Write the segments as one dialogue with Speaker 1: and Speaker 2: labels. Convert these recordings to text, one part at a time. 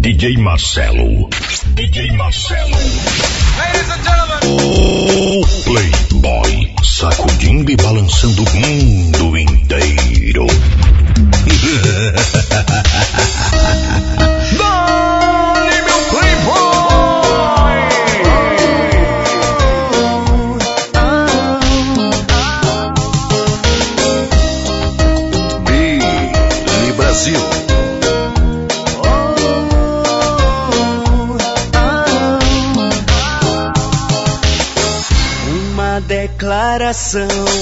Speaker 1: DJ Marcelo. DJ Marcelo.
Speaker 2: Ladies and gentlemen.
Speaker 1: O Playboy. Sacudindo e balançando o mundo inteiro.
Speaker 3: Declaração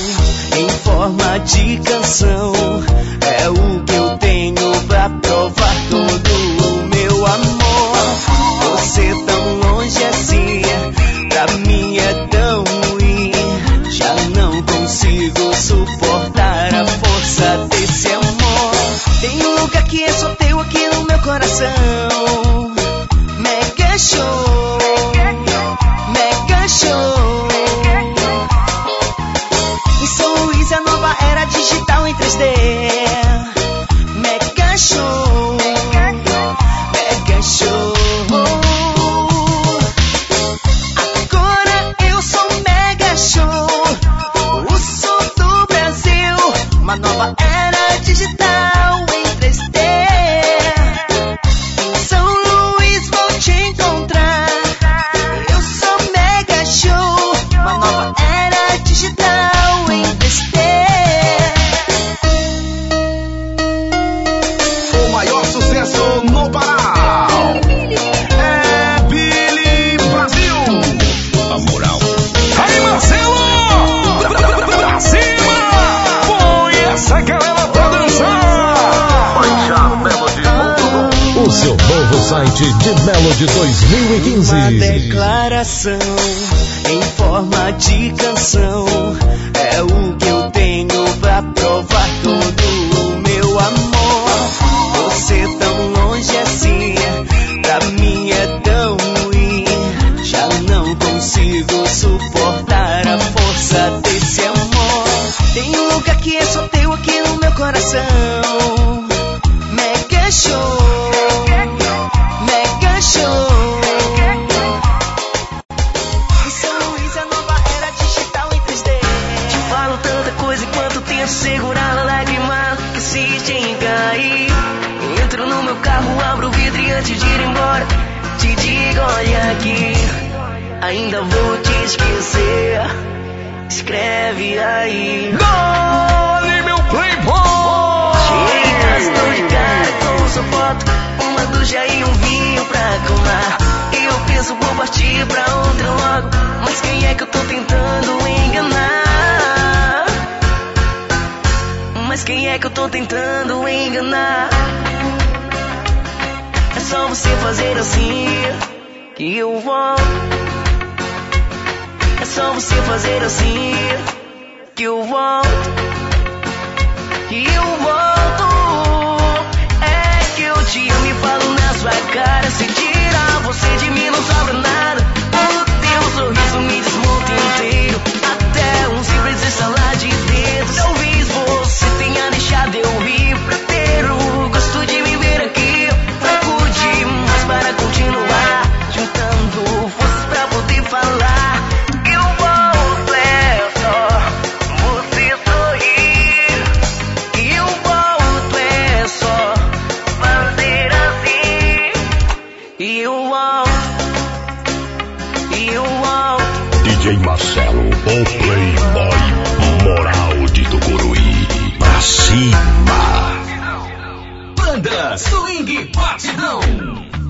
Speaker 4: novo site de Melody
Speaker 3: Uma
Speaker 4: 2015.
Speaker 3: declaração em forma de canção é o Ducha e um vinho pra acalmar E eu penso, vou partir pra outra logo Mas quem é que eu tô tentando enganar? Mas quem é que eu tô tentando enganar? É só você fazer assim Que eu volto É só você fazer assim Que eu volto e eu volto. É que eu te amo e falo sua cara. Se tirar você de mim, não sobra nada. O teu sorriso me desmonta inteiro. Até um simples estalar de dedos. Talvez você tenha deixado eu ir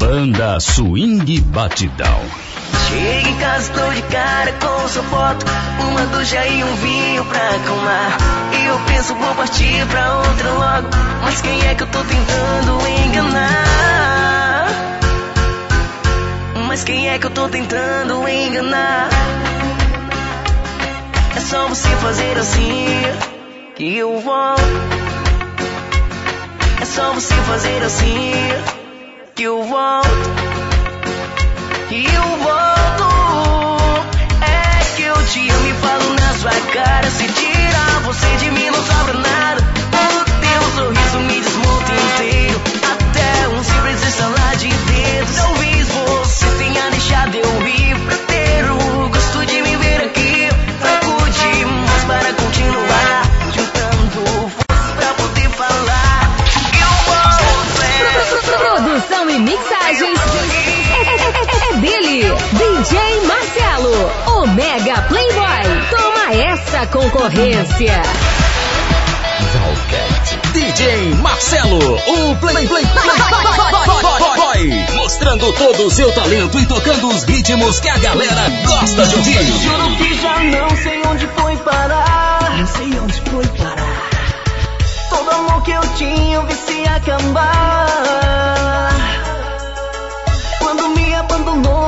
Speaker 4: Banda Swing Batidão.
Speaker 3: Chego em casa, tô de cara com sua foto. Uma ducha e um vinho pra acalmar. E eu penso, vou partir pra outra logo. Mas quem é que eu tô tentando enganar? Mas quem é que eu tô tentando enganar? É só você fazer assim que eu volto. É só você fazer assim que eu volto. E eu volto. É que eu te amo e falo na sua cara. Se tirar você de mim, não sobra nada.
Speaker 5: essa concorrência.
Speaker 6: DJ Marcelo, o Play Play Play Play Boy, Mostrando todo o seu talento e tocando os ritmos que a galera gosta de ouvir.
Speaker 7: Juro que já não sei onde foi parar. Não sei onde foi parar. Todo amor que eu tinha eu vi se acabar. Quando me abandonou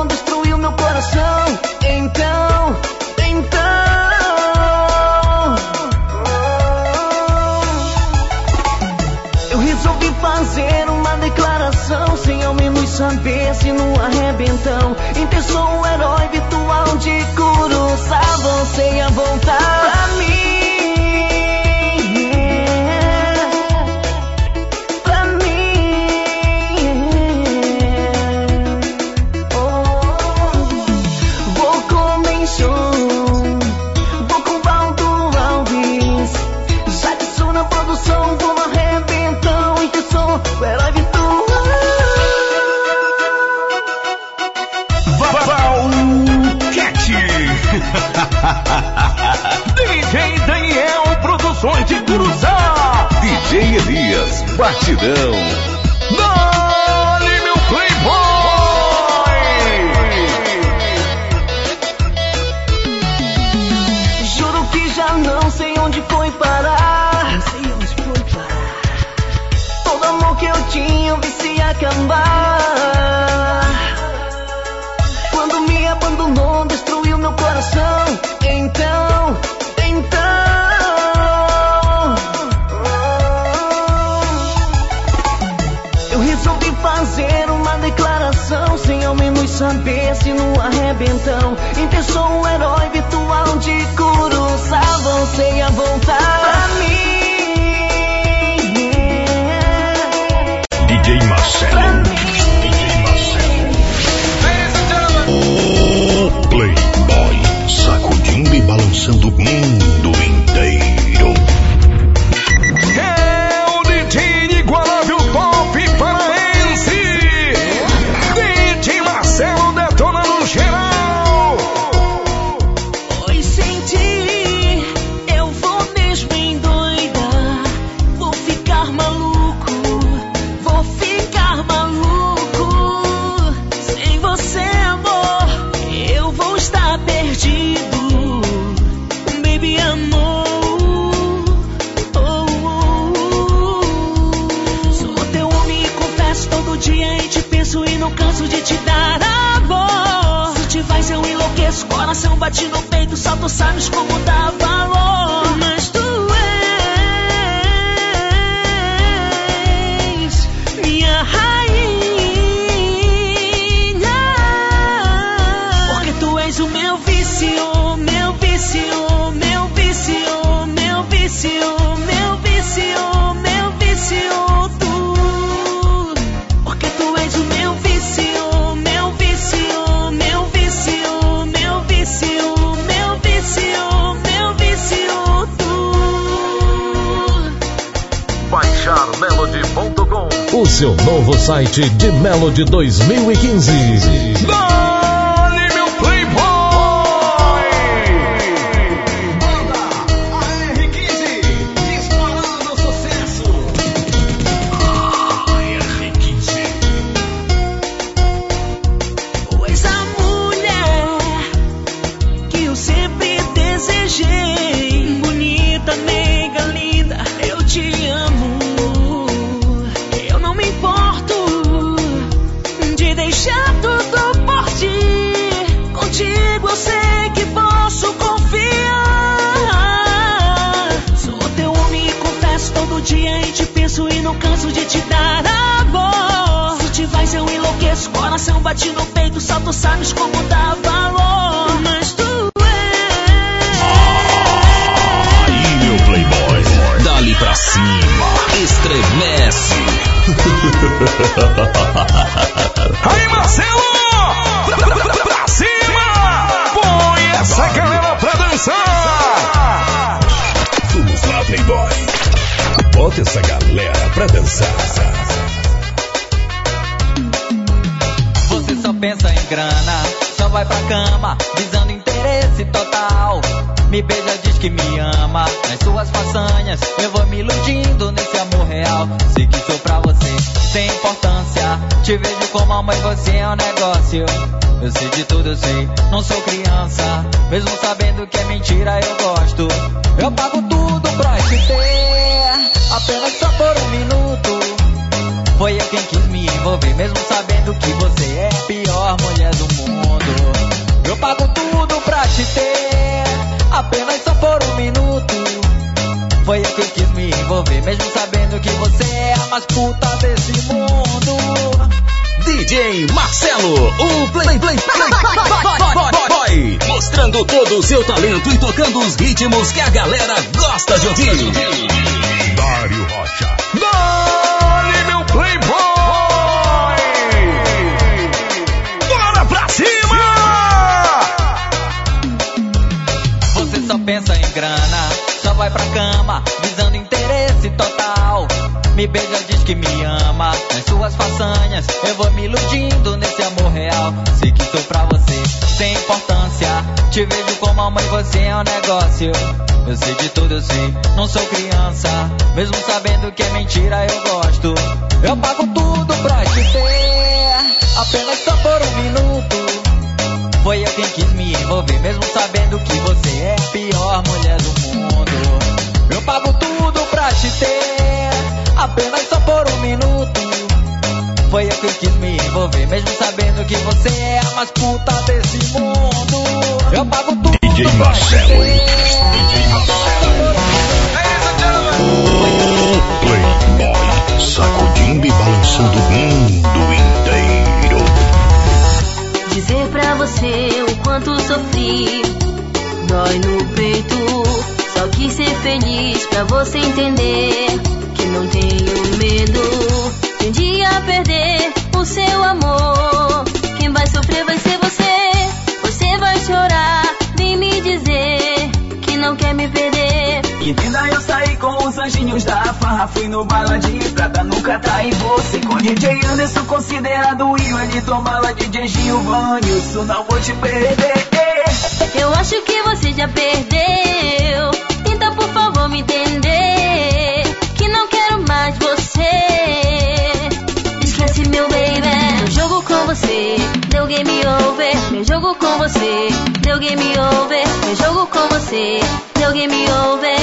Speaker 7: então Em ter o herói virtual
Speaker 2: de
Speaker 7: Kurosawa avancei à vontade. cabeça e no arrebentão. sou um herói virtual de Curuçá,
Speaker 1: Avancei
Speaker 2: é
Speaker 7: a vontade.
Speaker 2: Pra
Speaker 6: mim. seu novo site de Melody 2015.
Speaker 7: Não! bate no peito, só tu sabes como dá valor. Mas tu és.
Speaker 1: Ah, aí, meu playboy,
Speaker 6: dali pra cima, estremece.
Speaker 2: aí, Marcelo! Pra, pra, pra, pra cima! Põe essa galera pra dançar!
Speaker 1: Vamos lá, playboy. Bota essa galera pra dançar.
Speaker 8: Pensa em grana, só vai pra cama, visando interesse total. Me beija, diz que me ama, nas suas façanhas, eu vou me iludindo nesse amor real. Sei que sou pra você, sem importância. Te vejo como a mãe, você é um negócio. Eu sei de tudo, eu sei, não sou criança. Mesmo sabendo que é mentira, eu gosto. Eu pago tudo pra te ter, apenas só por um minuto. Foi eu quem quis me envolver, mesmo sabendo que você é a pior mulher do mundo. Eu pago tudo pra te ter, apenas só por um minuto. Foi eu quem quis me envolver, mesmo sabendo que você é a mais puta desse mundo.
Speaker 4: DJ Marcelo, o Play Play Play Boy, boy, boy, mostrando todo o seu talento e tocando os ritmos que a galera gosta de ouvir.
Speaker 1: Dário Rocha.
Speaker 2: Meu playboy! Bora pra cima!
Speaker 8: Você só pensa em grana, só vai pra cama, visando interesse total. Me beija, diz que me ama, nas suas façanhas, eu vou me iludindo nesse amor real. Sei que sou pra você, sem importância. Te vejo como a mãe, você é um negócio. Eu sei de tudo, eu sei, não sou criança. Mesmo sabendo que é mentira, eu gosto. Eu pago tudo pra te ter, apenas só por um minuto. Foi eu quem quis me envolver, mesmo sabendo que você é a pior mulher do mundo. Eu pago tudo pra te ter, apenas só por um minuto. Foi eu quem quis me envolver, mesmo sabendo que você é a mais puta desse mundo. Eu pago tudo
Speaker 1: DJ
Speaker 8: pra te
Speaker 1: Marcelo.
Speaker 8: ter.
Speaker 1: Playboy. Sacudindo e balançando o mundo inteiro.
Speaker 9: Dizer pra você o quanto sofri, dói no peito. Só quis ser feliz pra você entender que não tenho medo de um dia perder o seu amor. Quem vai sofrer vai ser você. Você vai chorar, vem me dizer que não quer me perder.
Speaker 10: Menina, eu saí com os anjinhos da farra Fui no bala de prata, nunca tá em você Com DJ Anderson considerado e ele tomala DJ Giovanni Isso não vou te perder
Speaker 9: Eu acho que você já perdeu. Tenta por favor me entender. Que não quero mais você. Esquece meu baby. Meu jogo com você. Deu game over. Meu jogo com você. Deu game over. Meu jogo com você. Deu game over.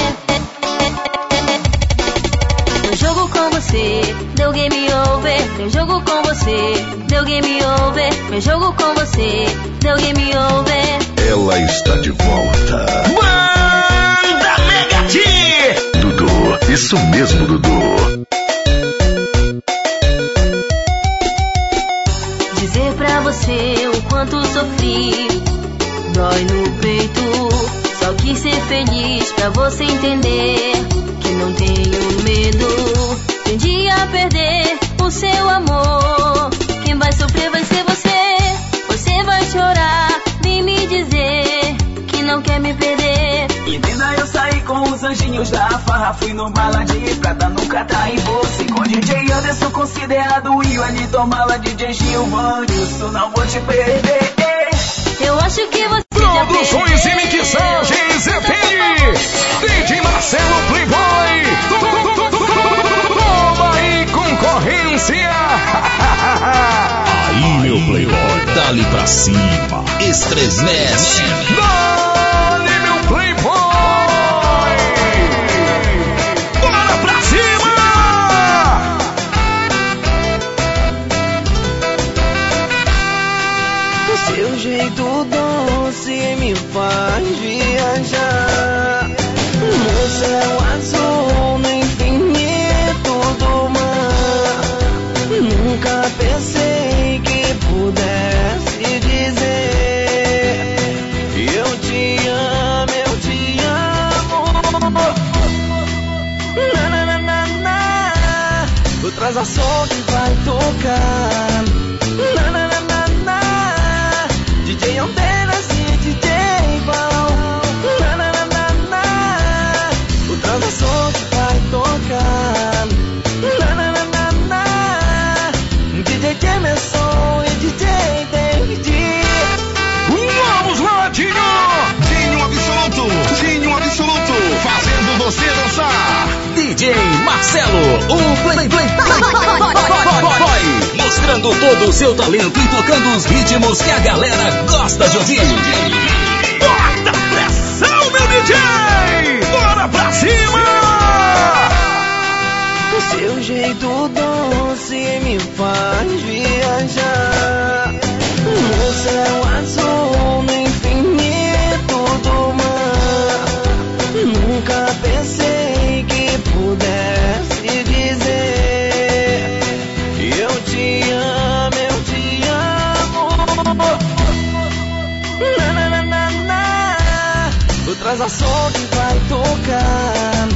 Speaker 9: Meu jogo com você, deu game over. Meu jogo com você, deu game over. Meu jogo com você, deu game over.
Speaker 1: Ela está de volta.
Speaker 2: Banda Mega T!
Speaker 1: Dudu, isso mesmo, Dudu.
Speaker 9: Dizer pra você o quanto sofri, dói no peito. Só quis ser feliz pra você entender que não tenho medo de um dia perder o seu amor. Quem vai sofrer vai ser você. Você vai chorar, vem me dizer que não quer me perder.
Speaker 10: Menina, eu saí com os anjinhos da farra Fui no bala de prata, nunca tá em você Com DJ Anderson considerado e ele tomala DJ Giovanni Isso não vou te perder
Speaker 9: Eu acho que você
Speaker 2: Produções e mixagens EPI! DJ Marcelo Playboy! Toma aí, concorrência!
Speaker 1: Aí, meu Playboy.
Speaker 4: Dali pra cima, estremece.
Speaker 2: Dale,
Speaker 7: Seu jeito doce me faz viajar No céu azul, no infinito do mar Nunca pensei que pudesse dizer Eu te amo, eu te amo na, na, na, na, na. Tu traz a som que vai tocar na, na, na apenas DJ Paulo. Na, na, na, na, O tanto som que vai tocar. Na, na, na, na, na. DJ Jameson é e DJ David.
Speaker 2: Vamos lá,
Speaker 11: Dinho! Absoluto! Dinho Absoluto! Fazendo você dançar!
Speaker 4: DJ Marcelo, o Play Play Boy, mostrando todo o seu talento e tocando os ritmos que a galera gosta de ouvir.
Speaker 2: Bota pressão, meu DJ! Bora pra cima!
Speaker 10: Seu jeito doce me faz viajar no céu azul, no infinito pudesse dizer que eu te amo, eu te amo. Na, na, na, na, na. Tu traz a som que vai tocar.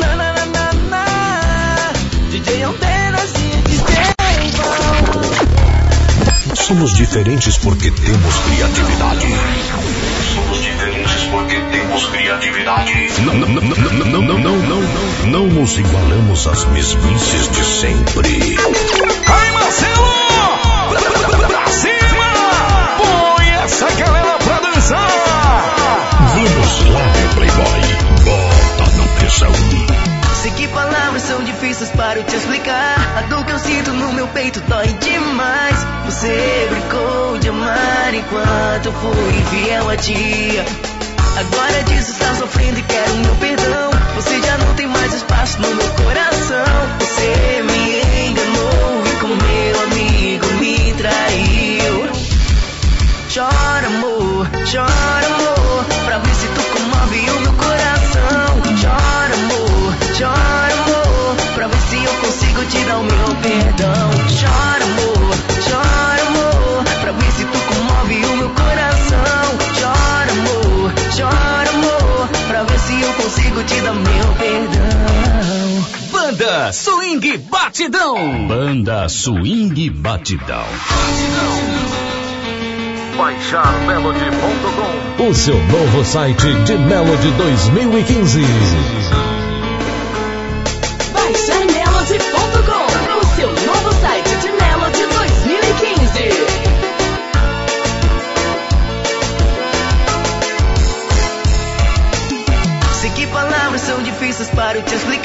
Speaker 10: Na, na, na, na, na. DJ Alteras e DJ
Speaker 1: Somos diferentes porque temos criatividade. Temos criatividade. Não, não, não, não, não, não, não, não, não, não nos igualamos às mesmices de sempre.
Speaker 2: Ai, Marcelo! Pra, pra cima! Põe essa galera pra dançar!
Speaker 1: Vamos lá, meu playboy. Bota na pressão.
Speaker 3: Sei que palavras são difíceis para eu te explicar. A dor que eu sinto no meu peito dói demais. Você brincou de amar enquanto eu fui fiel a ti. Agora disso está sofrendo e quer o meu perdão. Você já não tem mais espaço no meu coração. Você me enganou e com meu amigo me traiu. Chora amor, chora amor, pra ver se tu comove o meu coração. Chora amor, chora amor, pra ver se eu consigo te dar o meu perdão. Chora amor, consigo te o meu perdão.
Speaker 4: Banda Swing Batidão.
Speaker 1: Banda Swing Batidão.
Speaker 12: O seu novo site de Melody 2015.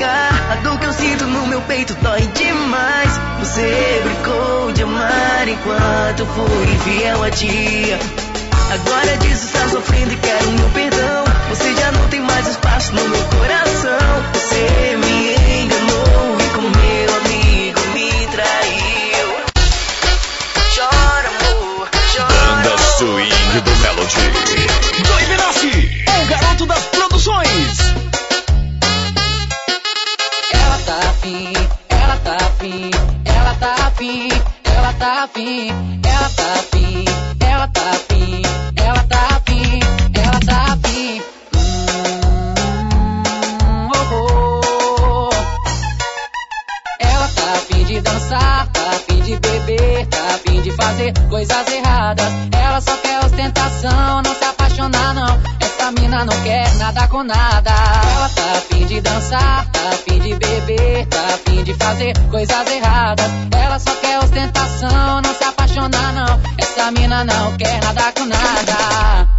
Speaker 3: Explicar. A dor que eu sinto no meu peito dói demais. Você brincou de amar enquanto eu fui fiel a ti. Agora disso está sofrendo e quer o meu perdão. Você já não tem mais espaço no meu coração. Você me enganou e com meu amigo me traiu. Chora, amor, chora.
Speaker 1: Banda Swing do Melody.
Speaker 4: Joey Benassi, o garoto das
Speaker 13: tá afim, ela tá afim, ela tá afim, ela tá afim, ela tá afim. Hum, oh, oh. Ela tá afim de dançar, tá afim de beber, tá afim de fazer coisas erradas. Ela só quer ostentação, não se apaixonar não. Mina não quer nada com nada. Ela tá afim de dançar, tá afim de beber, tá afim de fazer coisas erradas. Ela só quer ostentação, não se apaixonar não. Essa mina não quer nada com nada.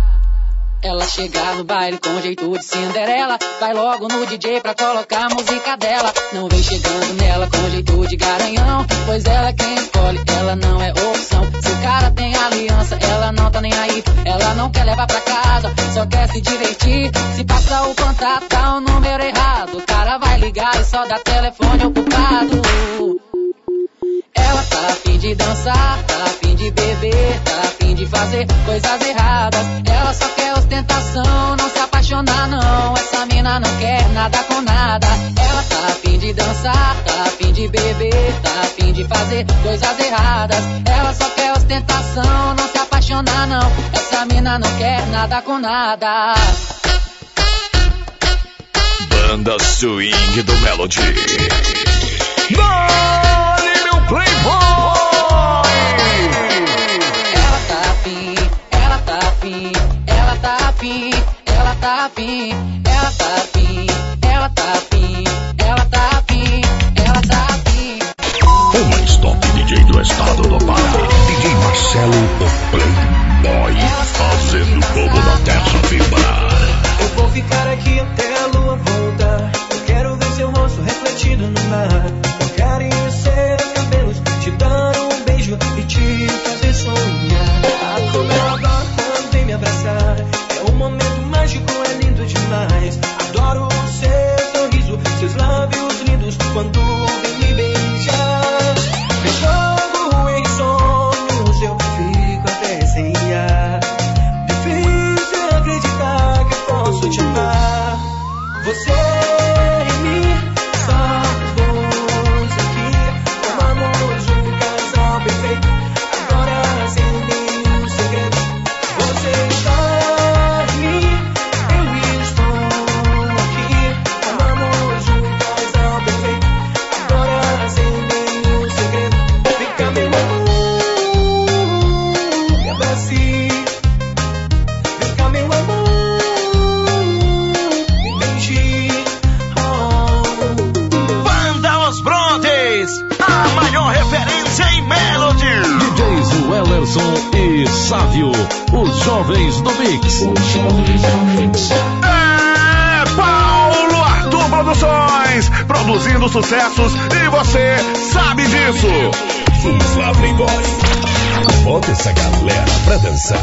Speaker 13: Ela chega no baile com jeito de Cinderela. Vai logo no DJ pra colocar a música dela. Não vem chegando nela com jeito de garanhão. Pois ela é quem escolhe, ela não é opção. Se o cara tem aliança, ela não tá nem aí. Ela não quer levar pra casa, só quer se divertir. Se passa o contato, dá o número errado. O cara vai ligar e só dá telefone ocupado. Ela tá afim de dançar, tá afim de beber, tá afim de fazer coisas erradas. Ela só quer ostentação, não se apaixonar não. Essa mina não quer nada com nada. Ela tá afim de dançar, tá afim de beber, tá afim de fazer coisas erradas. Ela só quer ostentação, não se apaixonar não. Essa mina não quer nada com nada.
Speaker 1: Banda Swing do Melody.
Speaker 2: Dale,
Speaker 1: estado do Pará. DJ Marcelo.
Speaker 14: O Playboy, Bota essa galera pra dançar.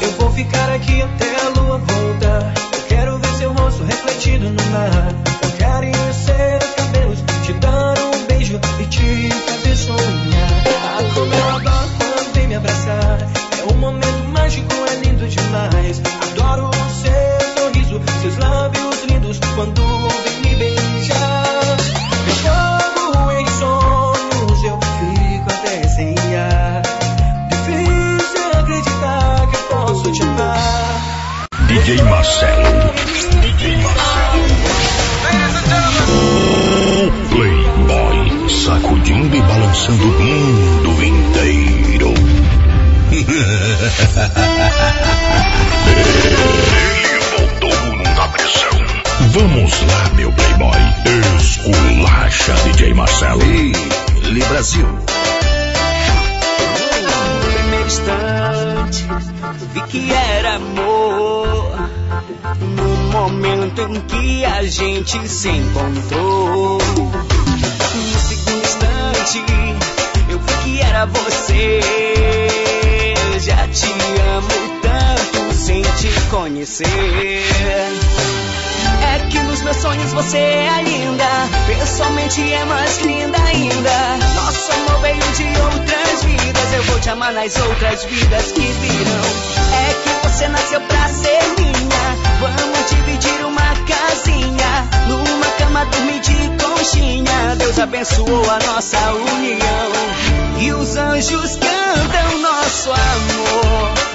Speaker 1: Eu vou ficar aqui
Speaker 10: gente se encontrou. No segundo instante, eu vi que era você. Já te amo tanto sem te conhecer. É que nos meus sonhos você é linda, pessoalmente é mais linda ainda. Nosso amor veio de outras vidas, eu vou te amar nas outras vidas que virão. É que você nasceu pra ser minha, vamos dividir uma casinha, numa cama dormir de conchinha. Deus abençoou a nossa união e os anjos cantam nosso amor.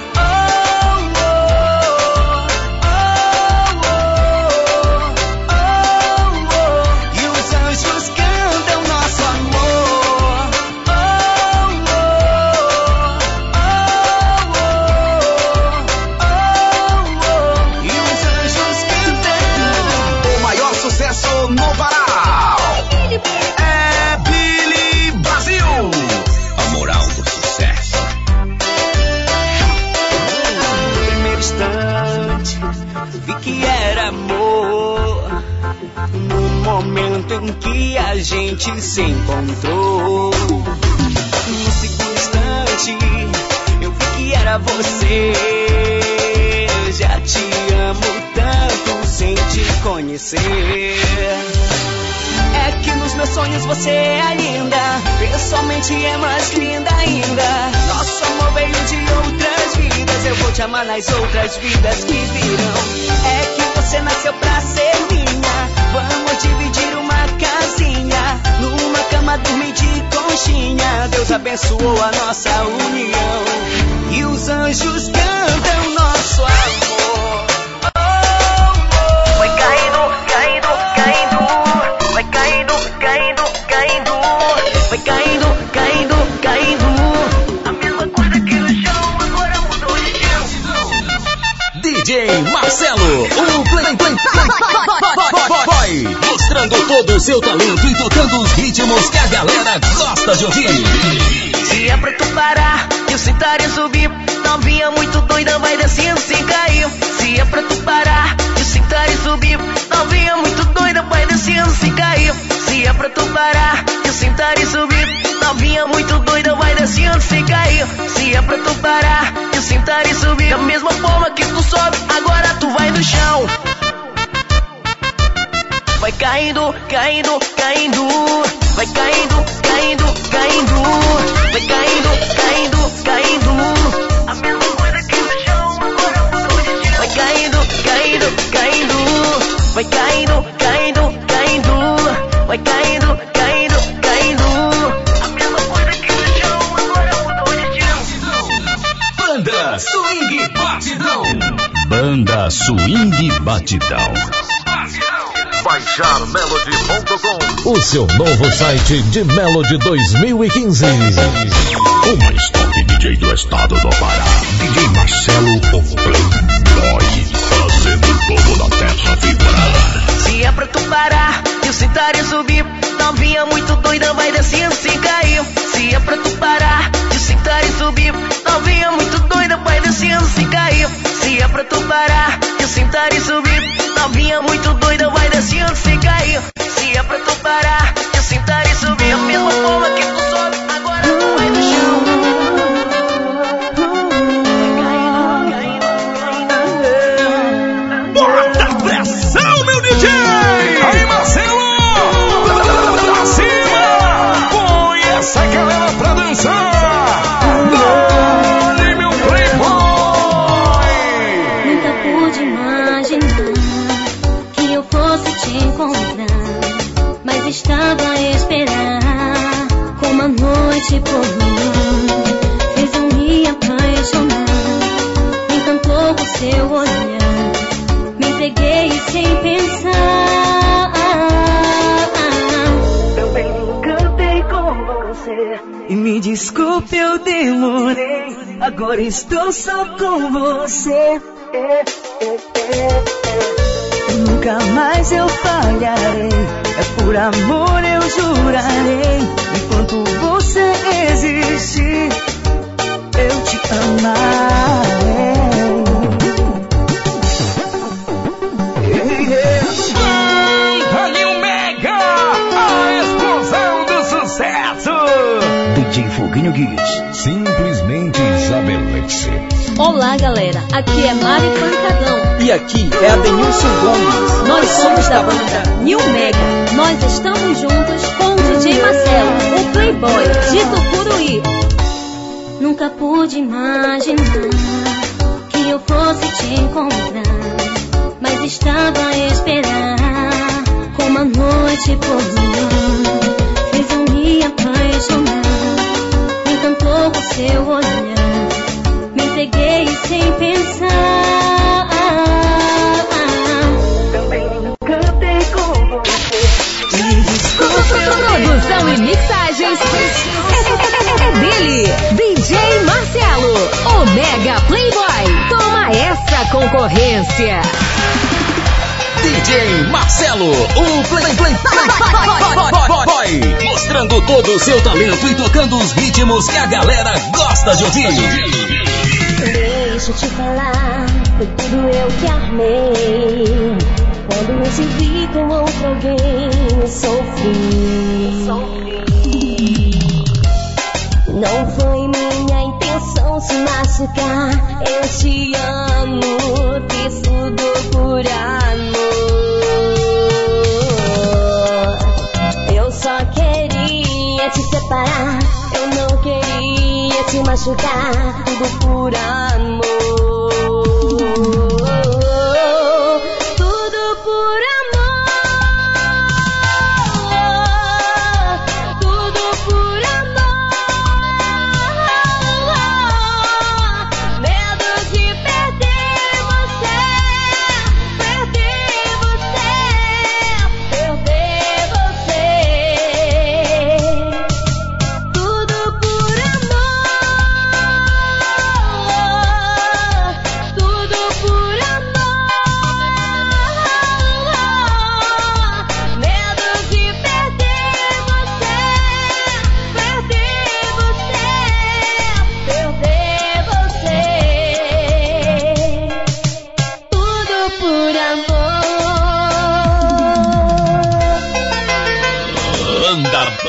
Speaker 10: Momento que a gente se encontrou. No segundo instante, eu vi que era você. Já te amo tanto sem te conhecer. É que nos meus sonhos você é linda, pessoalmente é mais linda ainda. Nosso amor veio de outras vidas, eu vou te amar nas outras vidas que virão. É que você nasceu pra ser minha, abençoou a nossa união e os anjos cantam nosso amor.
Speaker 3: Vai caindo, caindo, caindo. Vai caindo, caindo, caindo. Vai caindo, caindo, caindo. A mesma coisa que no chão, agora mudou de chão.
Speaker 4: DJ Marcelo, o Play Play Play Boy, Boy, mostrando todo o seu talento e tocando os ritmos que a galera gosta de ouvir
Speaker 3: é pra comparar, eu sentar e subir. Novinha muito doida, vai descendo sem cair.
Speaker 10: Se é pra tu parar, eu
Speaker 3: sentar e subir. Novinha muito doida, vai descendo sem cair. Se é pra tu parar, eu sentar e subir. Novinha muito doida, vai descendo sem cair. Se é pra tu parar, eu sentar e subir. Da mesma forma que tu sobe, agora tu vai no chão. Vai caindo, caindo, caindo. Vai caindo, caindo, caindo. Vai caindo, caindo, caindo. A mesma coisa que no chão, agora mudou de chão. Vai caindo, caindo, caindo. Vai caindo, caindo, caindo. Vai caindo, caindo, caindo. A mesma coisa que no chão, agora mudou de chão.
Speaker 4: Banda Swing Batidão.
Speaker 9: Banda Swing Batidão.
Speaker 1: Baixar Melody.com.
Speaker 9: O seu novo site de Melody 2015.
Speaker 1: O mais top DJ do estado do Pará. DJ Marcelo, o Playboy. Fazendo o povo da terra vibrar.
Speaker 3: Se é pra tu parar e o sentar e subir, novinha muito doida vai descendo sem cair. Se é pra tu parar e o sentar e subir, novinha muito doida vai descendo sem cair. Se é pra tu parar e o sentar e subir, novinha muito doida vai descendo sem cair. Se é pra tu Agora
Speaker 10: estou só com você. Nunca mais eu falharei. É por amor eu jurarei. Enquanto você existir, eu te amarei.
Speaker 2: Banda New Mega! A explosão do sucesso!
Speaker 15: DJ Foguinho Guiz.
Speaker 9: Simplesmente.
Speaker 16: Olá, galera. Aqui é Mari Pancadão.
Speaker 17: E aqui é a Denilson Gomes.
Speaker 16: Nós somos da banda New Mega. Nós estamos juntos com o DJ Marcelo, o Playboy de Tucuruí. Nunca pude imaginar que eu fosse te encontrar, mas estava a esperar como a noite por. Fez eu me apaixonar, me encantou o seu olhar, entreguei sem pensar.
Speaker 10: Também com você. Me
Speaker 5: Produção e mixagens é, é dele, DJ Marcelo, o Mega Playboy. Toma essa concorrência.
Speaker 4: DJ Marcelo, o Play Play Boy, Boy, mostrando todo o seu talento e tocando os ritmos que a galera gosta de ouvir.
Speaker 16: Deixa eu te falar, foi tudo eu que armei. Quando me te vi com outro alguém, sofri. Não foi minha intenção se machucar. Eu te amo, fiz tudo por amor. Machucar. Tudo por amor.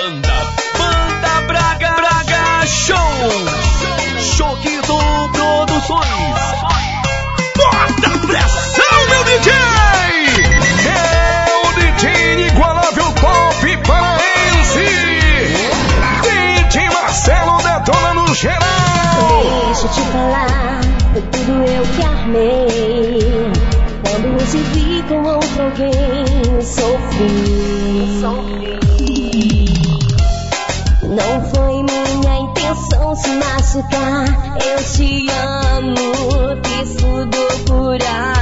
Speaker 16: banda, banda Braga Braga Show,
Speaker 2: Choquito Produções. Bota pressão, meu DJ! É o DJ inigualável pop paraense, DJ Marcelo detona no geral.
Speaker 16: Deixa eu te falar, foi tudo eu que armei. Quando me vi com outro alguém, sofri. sofri. coração se machucar. Eu te amo,
Speaker 8: isso do curar.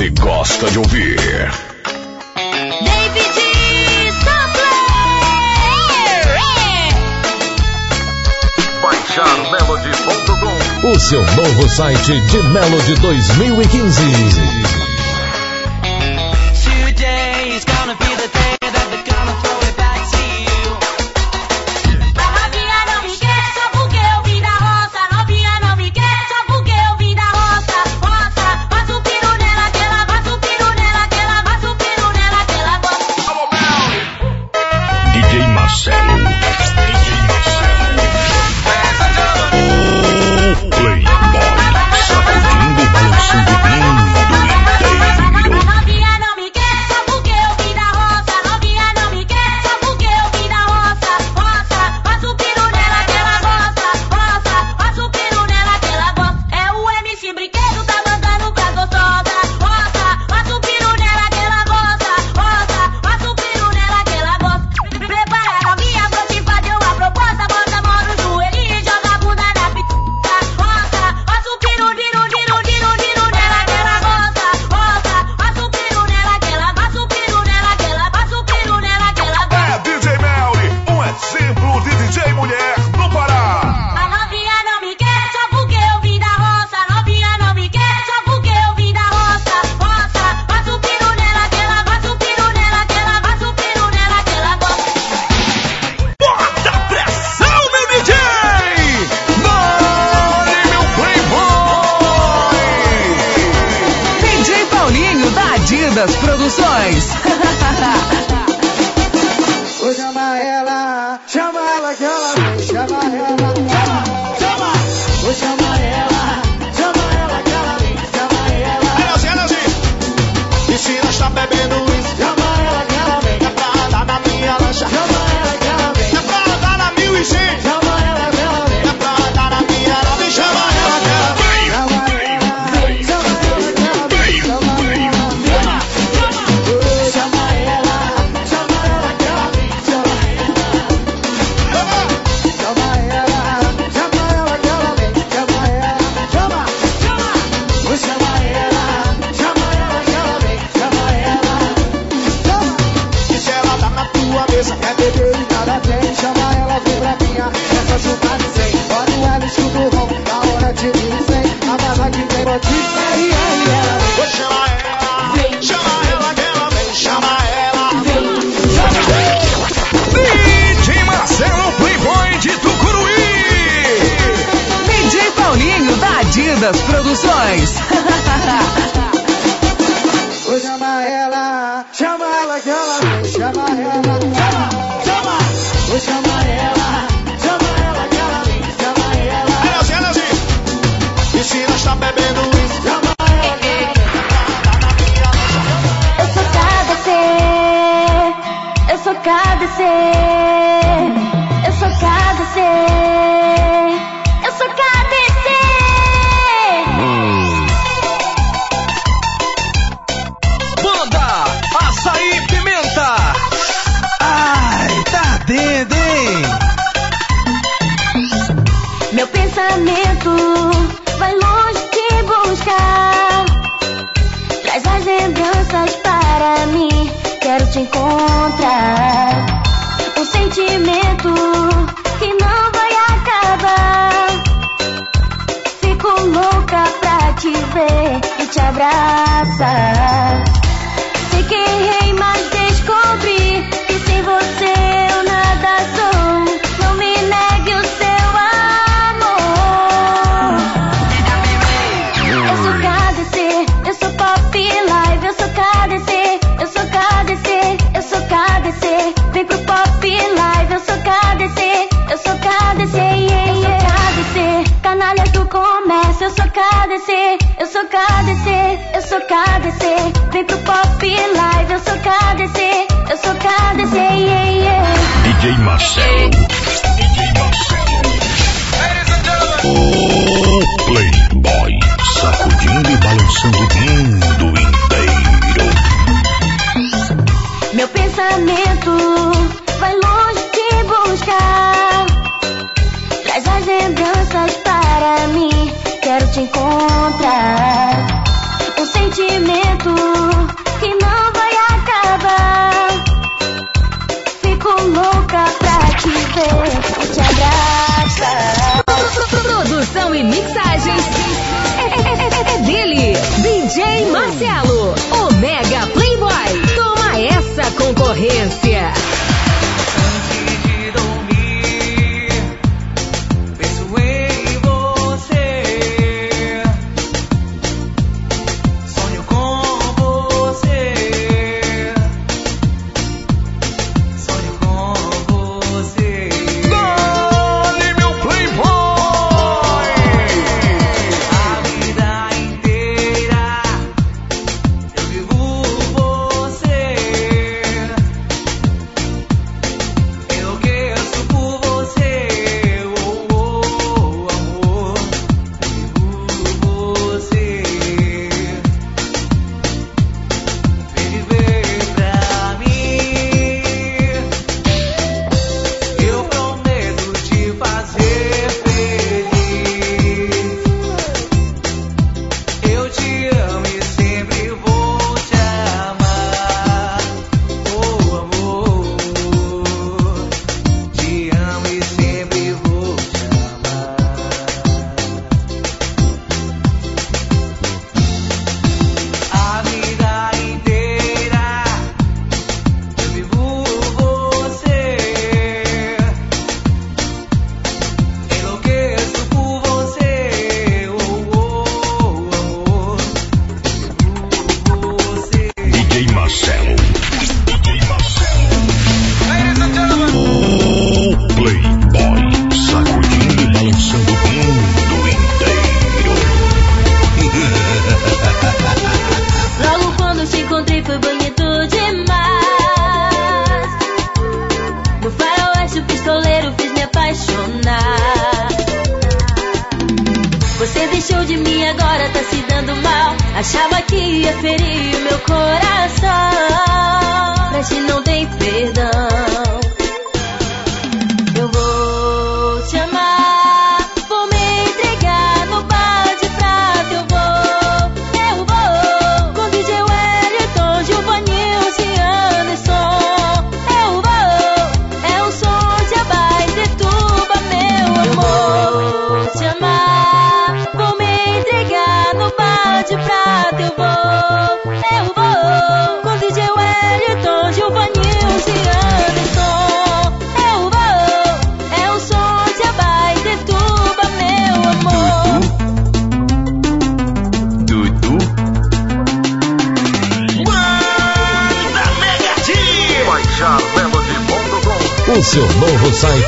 Speaker 8: você gosta de ouvir.
Speaker 16: David
Speaker 8: Baixar Melody.com
Speaker 9: O seu novo site de Melody 2015.
Speaker 18: das Produções.
Speaker 19: Vou chamar ela, chama ela que ela vem, chama ela, chama, chama. Vou chamar ela, chama ela que ela vem, chama ela. Ela assim, ela.
Speaker 2: E
Speaker 19: se nós tá bebendo pasar. show. escogencia.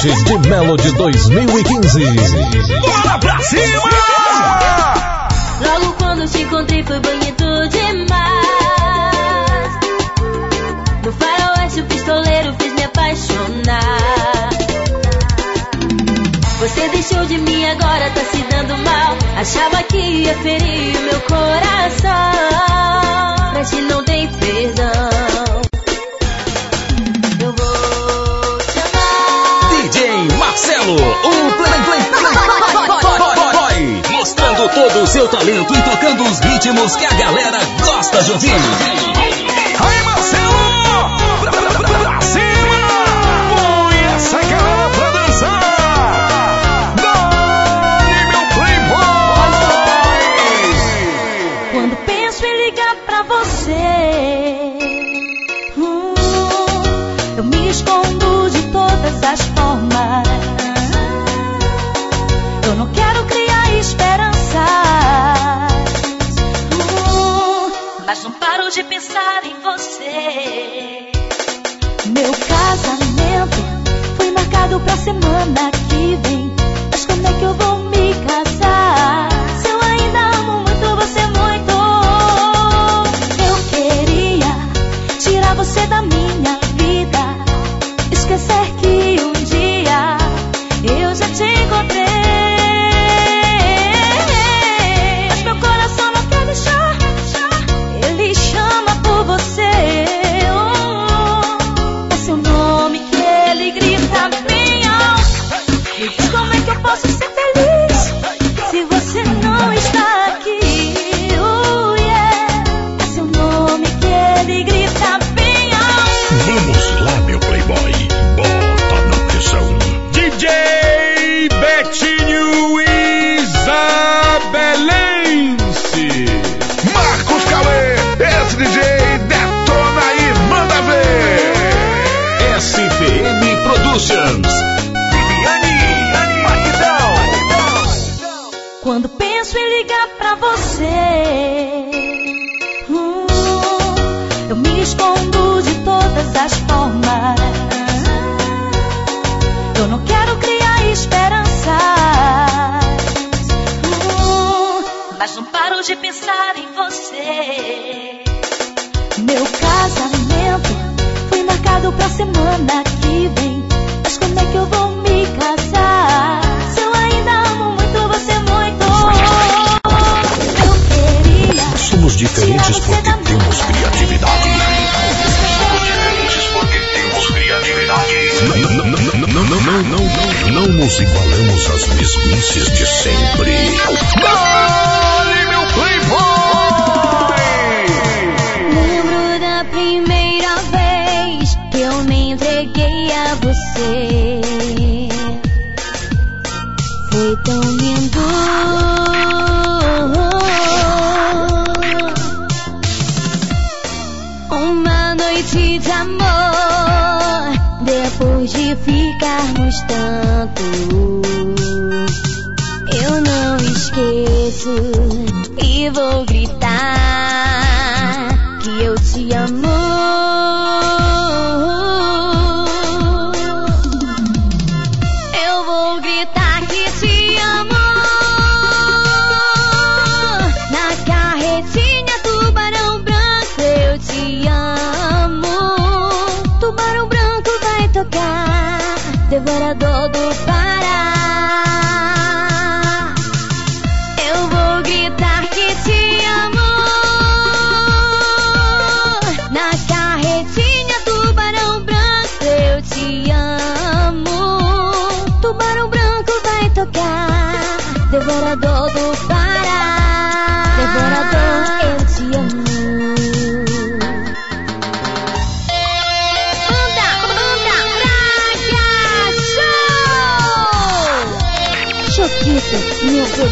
Speaker 19: De Melo de 2015. Bora pra cima! Logo quando te encontrei foi bonito demais. No faroeste o pistoleiro fez me
Speaker 2: apaixonar. Você deixou de
Speaker 16: mim, agora tá se dando mal. Achava que ia ferir o meu coração, mas te não dei perdão.
Speaker 4: Marcelo, o play, play, play, boy, mostrando todo o seu talento e tocando os ritmos que a galera gosta de ouvir.
Speaker 2: Aí, Marcelo!
Speaker 16: sẽ semua bagi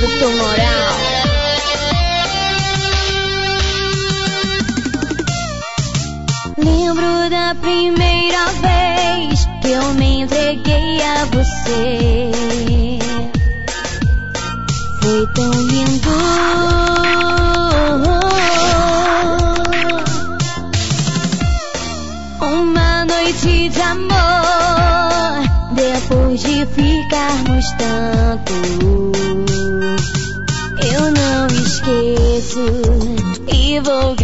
Speaker 16: Victor Moral. Lembro da primeira vez que eu me entreguei a você. Foi tão lindo. Uma noite de amor, depois de ficarmos tão. evil